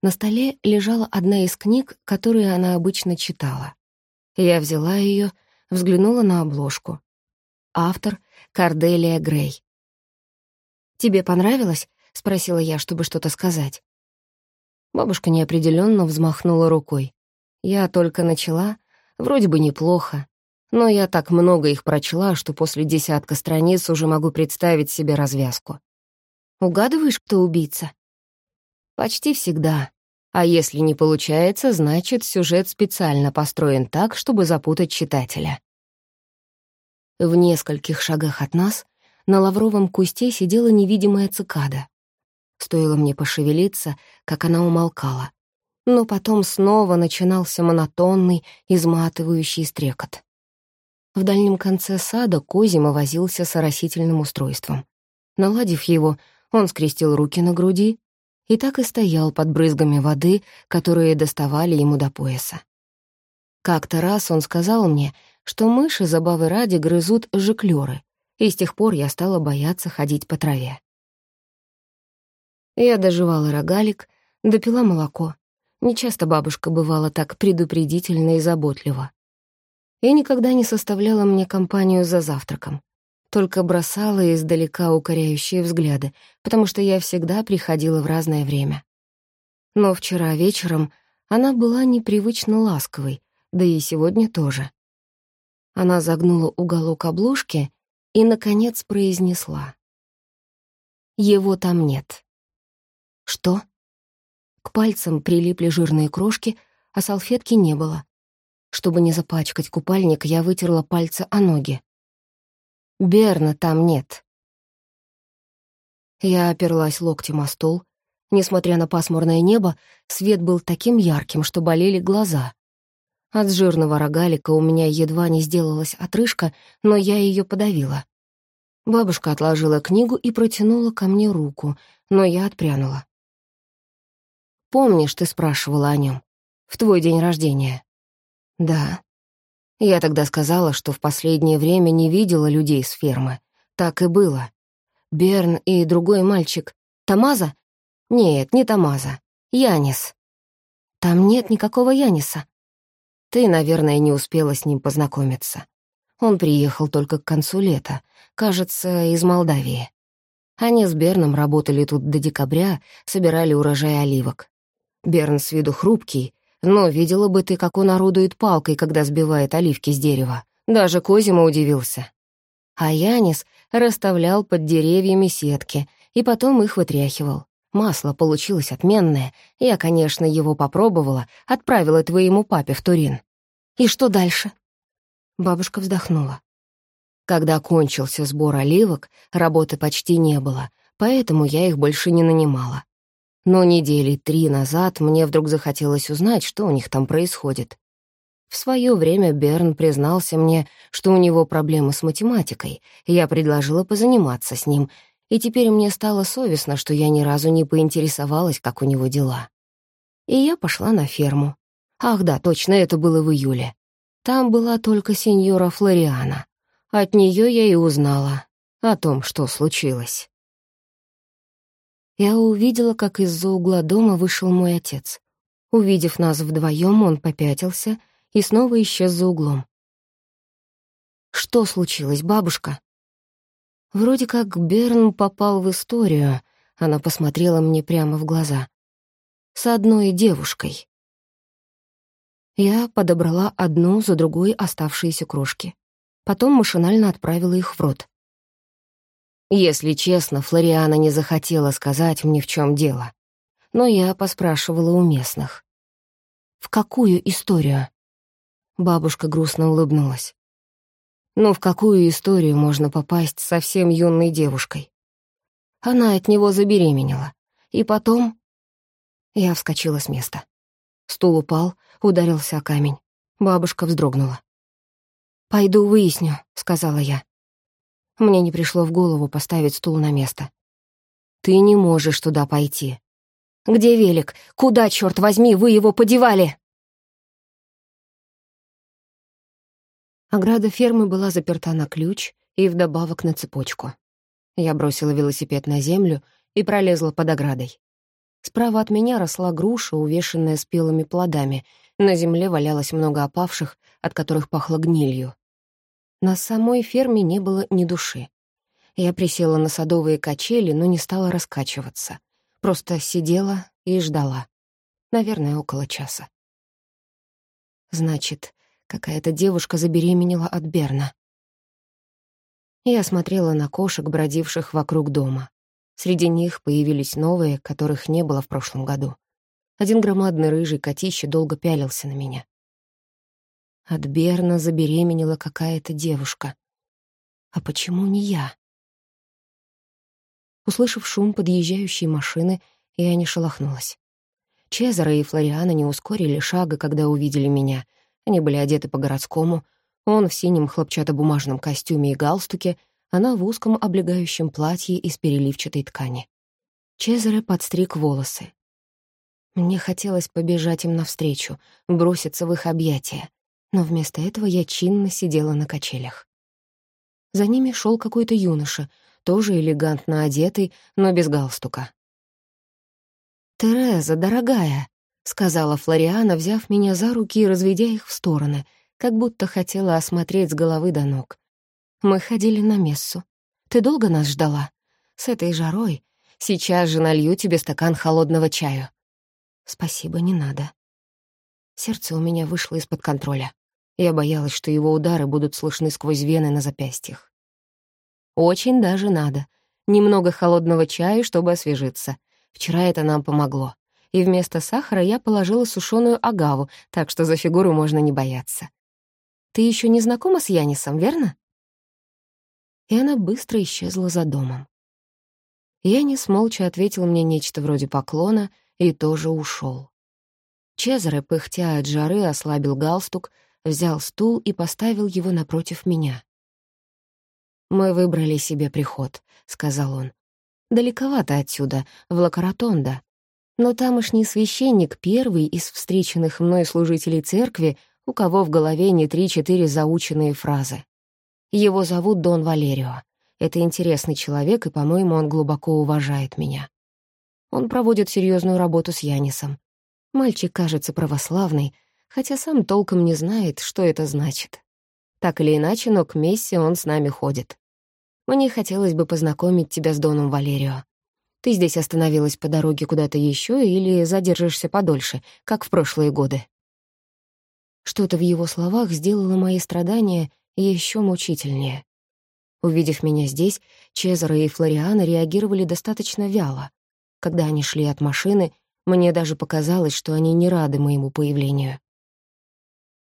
На столе лежала одна из книг, которые она обычно читала. Я взяла ее, взглянула на обложку. Автор — Карделия Грей. «Тебе понравилось?» — спросила я, чтобы что-то сказать. Бабушка неопределенно взмахнула рукой. Я только начала, вроде бы неплохо, но я так много их прочла, что после десятка страниц уже могу представить себе развязку. Угадываешь, кто убийца? Почти всегда. А если не получается, значит, сюжет специально построен так, чтобы запутать читателя. В нескольких шагах от нас на лавровом кусте сидела невидимая цикада. Стоило мне пошевелиться, как она умолкала. Но потом снова начинался монотонный, изматывающий стрекот. В дальнем конце сада Козима возился с оросительным устройством. Наладив его, он скрестил руки на груди и так и стоял под брызгами воды, которые доставали ему до пояса. Как-то раз он сказал мне, что мыши забавы ради грызут жиклёры, и с тех пор я стала бояться ходить по траве. Я доживала рогалик, допила молоко. Нечасто бабушка бывала так предупредительна и заботлива. И никогда не составляла мне компанию за завтраком. Только бросала издалека укоряющие взгляды, потому что я всегда приходила в разное время. Но вчера вечером она была непривычно ласковой, да и сегодня тоже. Она загнула уголок обложки и, наконец, произнесла. «Его там нет». «Что?» К пальцам прилипли жирные крошки, а салфетки не было. Чтобы не запачкать купальник, я вытерла пальцы о ноги. Берна там нет. Я оперлась локтем о стол. Несмотря на пасмурное небо, свет был таким ярким, что болели глаза. От жирного рогалика у меня едва не сделалась отрыжка, но я ее подавила. Бабушка отложила книгу и протянула ко мне руку, но я отпрянула. «Помнишь, ты спрашивала о нем? В твой день рождения?» «Да». Я тогда сказала, что в последнее время не видела людей с фермы. Так и было. Берн и другой мальчик. Тамаза? Нет, не Тамаза. Янис. Там нет никакого Яниса. Ты, наверное, не успела с ним познакомиться. Он приехал только к концу лета, кажется, из Молдавии. Они с Берном работали тут до декабря, собирали урожай оливок. Берн с виду хрупкий, но видела бы ты, как он орудует палкой, когда сбивает оливки с дерева. Даже Козима удивился. А Янис расставлял под деревьями сетки и потом их вытряхивал. Масло получилось отменное. Я, конечно, его попробовала, отправила твоему папе в Турин. И что дальше? Бабушка вздохнула. Когда кончился сбор оливок, работы почти не было, поэтому я их больше не нанимала. Но недели три назад мне вдруг захотелось узнать, что у них там происходит. В свое время Берн признался мне, что у него проблемы с математикой, и я предложила позаниматься с ним, и теперь мне стало совестно, что я ни разу не поинтересовалась, как у него дела. И я пошла на ферму. Ах да, точно, это было в июле. Там была только сеньора Флориана. От нее я и узнала о том, что случилось я увидела, как из-за угла дома вышел мой отец. Увидев нас вдвоем, он попятился и снова исчез за углом. «Что случилось, бабушка?» Вроде как Берн попал в историю, она посмотрела мне прямо в глаза. С одной девушкой. Я подобрала одну за другой оставшиеся крошки. Потом машинально отправила их в рот. Если честно, Флориана не захотела сказать мне, в чем дело. Но я поспрашивала у местных. «В какую историю?» Бабушка грустно улыбнулась. «Ну, в какую историю можно попасть совсем юной девушкой?» Она от него забеременела. И потом... Я вскочила с места. Стул упал, ударился о камень. Бабушка вздрогнула. «Пойду выясню», — сказала я. Мне не пришло в голову поставить стул на место. «Ты не можешь туда пойти». «Где велик? Куда, черт возьми, вы его подевали?» Ограда фермы была заперта на ключ и вдобавок на цепочку. Я бросила велосипед на землю и пролезла под оградой. Справа от меня росла груша, увешанная спелыми плодами. На земле валялось много опавших, от которых пахло гнилью. На самой ферме не было ни души. Я присела на садовые качели, но не стала раскачиваться. Просто сидела и ждала. Наверное, около часа. Значит, какая-то девушка забеременела от Берна. Я смотрела на кошек, бродивших вокруг дома. Среди них появились новые, которых не было в прошлом году. Один громадный рыжий котище долго пялился на меня. От Берна забеременела какая-то девушка. А почему не я? Услышав шум подъезжающей машины, я не шелохнулась. Чезаро и Флориана не ускорили шага, когда увидели меня. Они были одеты по-городскому. Он в синем хлопчатобумажном костюме и галстуке, она в узком облегающем платье из переливчатой ткани. Чезаре подстриг волосы. Мне хотелось побежать им навстречу, броситься в их объятия, но вместо этого я чинно сидела на качелях. За ними шел какой-то юноша, тоже элегантно одетый, но без галстука. «Тереза, дорогая», — сказала Флориана, взяв меня за руки и разведя их в стороны, как будто хотела осмотреть с головы до ног. Мы ходили на мессу. Ты долго нас ждала? С этой жарой. Сейчас же налью тебе стакан холодного чаю. Спасибо, не надо. Сердце у меня вышло из-под контроля. Я боялась, что его удары будут слышны сквозь вены на запястьях. Очень даже надо. Немного холодного чая, чтобы освежиться. Вчера это нам помогло. И вместо сахара я положила сушеную агаву, так что за фигуру можно не бояться. Ты еще не знакома с Янисом, верно? и она быстро исчезла за домом. Янис молча ответил мне нечто вроде поклона и тоже ушел. Чезаре, пыхтя от жары, ослабил галстук, взял стул и поставил его напротив меня. «Мы выбрали себе приход», — сказал он. «Далековато отсюда, в Лакаратонда. Но тамошний священник — первый из встреченных мной служителей церкви, у кого в голове не три-четыре заученные фразы. Его зовут Дон Валерио. Это интересный человек, и, по-моему, он глубоко уважает меня. Он проводит серьезную работу с Янисом. Мальчик кажется православный, хотя сам толком не знает, что это значит. Так или иначе, но к мессе он с нами ходит. Мне хотелось бы познакомить тебя с Доном Валерио. Ты здесь остановилась по дороге куда-то еще или задержишься подольше, как в прошлые годы?» Что-то в его словах сделало мои страдания еще мучительнее. Увидев меня здесь, Чезаро и Флориана реагировали достаточно вяло. Когда они шли от машины, мне даже показалось, что они не рады моему появлению.